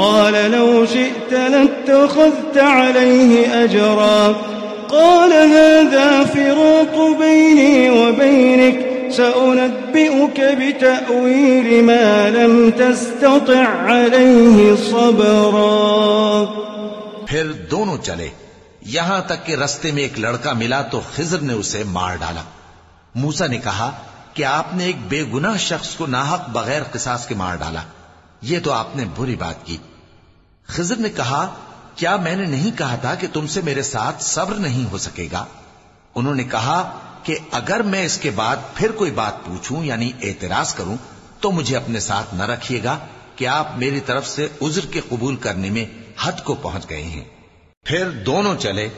قال لو شئت لاتخذت عليه أجرا. قال هذا فراق بيني وبينك، سأنبئك بتأويل ما لم تستطع عليه صبرا. پھر دونوں چلے. یہاں تک کہ رستے میں ایک لڑکا ملا تو خضر نے اسے مار ڈالا. موسا نے کہا کہ آپ نے ایک بے گناہ شخص کو ناحق بغیر قصاص کے مار ڈالا. یہ تو آپ نے بری بات کی۔ خضر نے کہا، کیا میں نے نہیں کہا تھا کہ تم سے میرے ساتھ صبر نہیں ہو سکے گا؟ انہوں نے کہا کہ اگر میں اس کے بعد پھر کوئی بات پوچھوں یعنی اعتراض کروں، تو مجھے اپنے ساتھ نہ رکھیے گا کہ آپ میری طرف سے عذر کے قبول کرنے میں حد کو پہنچ گئے ہیں۔ پھر دونوں چلے،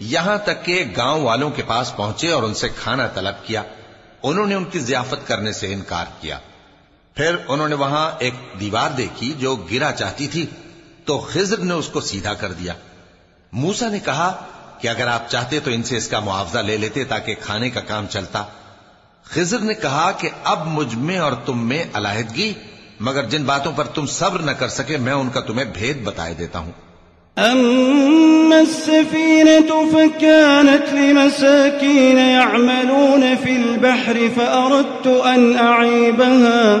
یہاں تک کہ گاؤں والوں کے پاس پہنچے اور ان سے کھانا طلب کیا۔ انہوں نے ان کی ضیافت کرنے سے انکار کیا۔ پھر انہوں نے وہاں ایک دیوار دیکھی جو گرا چاہتی تھی۔ تو خضر نے اس کو سیدھا کر دیا۔ موسا نے کہا کہ اگر آپ چاہتے تو ان سے اس کا معاوضہ لے لیتے تاکہ کھانے کا کام چلتا۔ خضر نے کہا کہ اب مجھ میں اور تم میں علاحدگی مگر جن باتوں پر تم صبر نہ کر سکے، میں ان کا تمہیں بھید بتائے دیتا ہوں۔ أما السفينة فكانت لمساكين يعملون في البحر فأردت أن أعيبها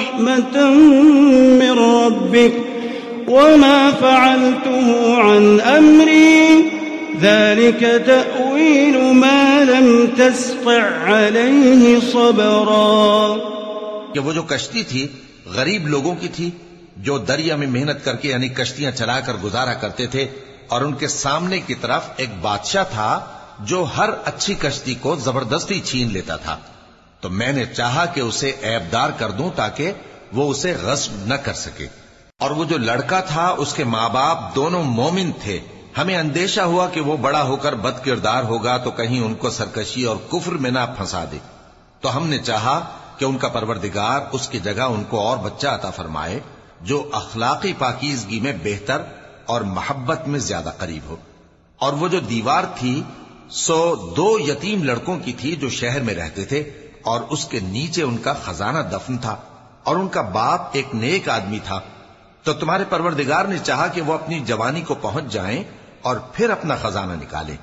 من ربك وما فعلته عن أمري، ذلك تأويل ما لم تسطع عليه صبرا. کہ وہ جو کشتی تھی غریب لوگوں کی تھی، جو دریا میں محنت کر کے یعنی کشتیاں چلا کر گزارا کرتے تھے، اور ان کے سامنے کی طرف ایک بادشاہ تھا جو ہر اچھی کشتی کو زبردستی چھین لیتا تھا۔ تو میں نے چاہا کہ اسے ایبدار کر دوں تاکہ وہ اسے غصب نہ کر سکے۔ اور وہ جو لڑکا تھا، اس کے ماں باپ دونوں مومن تھے۔ ہمیں اندیشہ ہوا کہ وہ بڑا ہو کر بد کردار ہوگا تو کہیں ان کو سرکشی اور کفر میں نہ پھنسا دے۔ تو ہم نے چاہا کہ ان کا پروردگار اس کی جگہ ان کو اور بچہ عطا فرمائے، جو اخلاقی پاکیزگی میں بہتر اور محبت میں زیادہ قریب ہو۔ اور وہ جو دیوار تھی، سو دو یتیم لڑکوں کی تھی جو شہر میں رہتے تھے، اور اس کے نیچے ان کا خزانہ دفن تھا۔ اور ان کا باپ ایک نیک آدمی تھا، تو تمہارے پروردگار نے چاہا کہ وہ اپنی جوانی کو پہنچ جائیں اور پھر اپنا خزانہ نکالے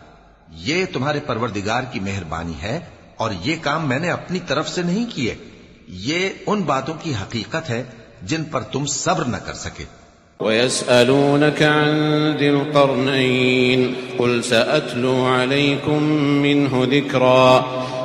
یہ تمہارے پروردگار کی مہربانی ہے اور یہ کام میں نے اپنی طرف سے نہیں کیے۔ یہ ان باتوں کی حقیقت ہے جن پر تم صبر نہ کر سکے۔ ويسألونك عن ذي القرنين قل سأتلو عليكم منه ذكرا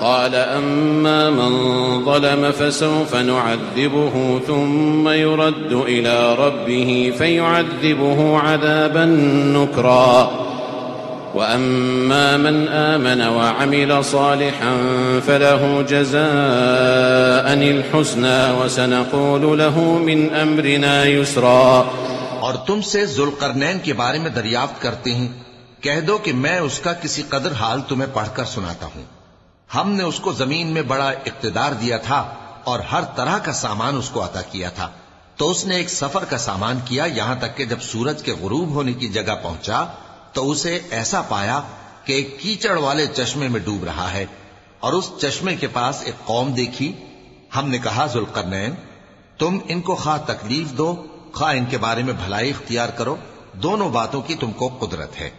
قال أما من ظلم فسوف نعذبه ثم يرد إلى ربه فيعذبه عذابا نكرا. وأما من آمن وعمل صالحا فله جزاء الحسنى وسنقول له من أمرنا يسرا. اور تم سے ذوالقرنین کے بارے میں دریافت کرتے ہیں. کہہ دو کہ میں اس کا کسی قدر حال تمہیں پڑھ کر سناتا ہوں۔ ہم نے اس کو زمین میں بڑا اقتدار دیا تھا اور ہر طرح کا سامان اس کو عطا کیا تھا۔ تو اس نے ایک سفر کا سامان کیا یہاں تک کہ جب سورج کے غروب ہونے کی جگہ پہنچا تو اسے ایسا پایا کہ ایک کیچڑ والے چشمے میں ڈوب رہا ہے اور اس چشمے کے پاس ایک قوم دیکھی۔ ہم نے کہا، ذوالقرنین، تم ان کو خواہ تکلیف دو، خواہ ان کے بارے میں بھلائی اختیار کرو، دونوں باتوں کی تم کو قدرت ہے۔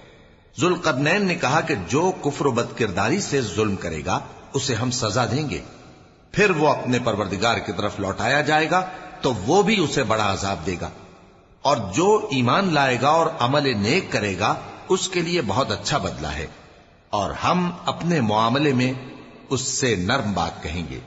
ذوالقرنین نے کہا کہ جو کفر و بد کرداری سے ظلم کرے گا، اسے ہم سزا دیں گے۔ پھر وہ اپنے پروردگار کی طرف لوٹایا جائے گا، تو وہ بھی اسے بڑا عذاب دے گا۔ اور جو ایمان لائے گا اور عمل نیک کرے گا، اس کے لیے بہت اچھا بدلہ ہے۔ اور ہم اپنے معاملے میں اس سے نرم بات کہیں گے۔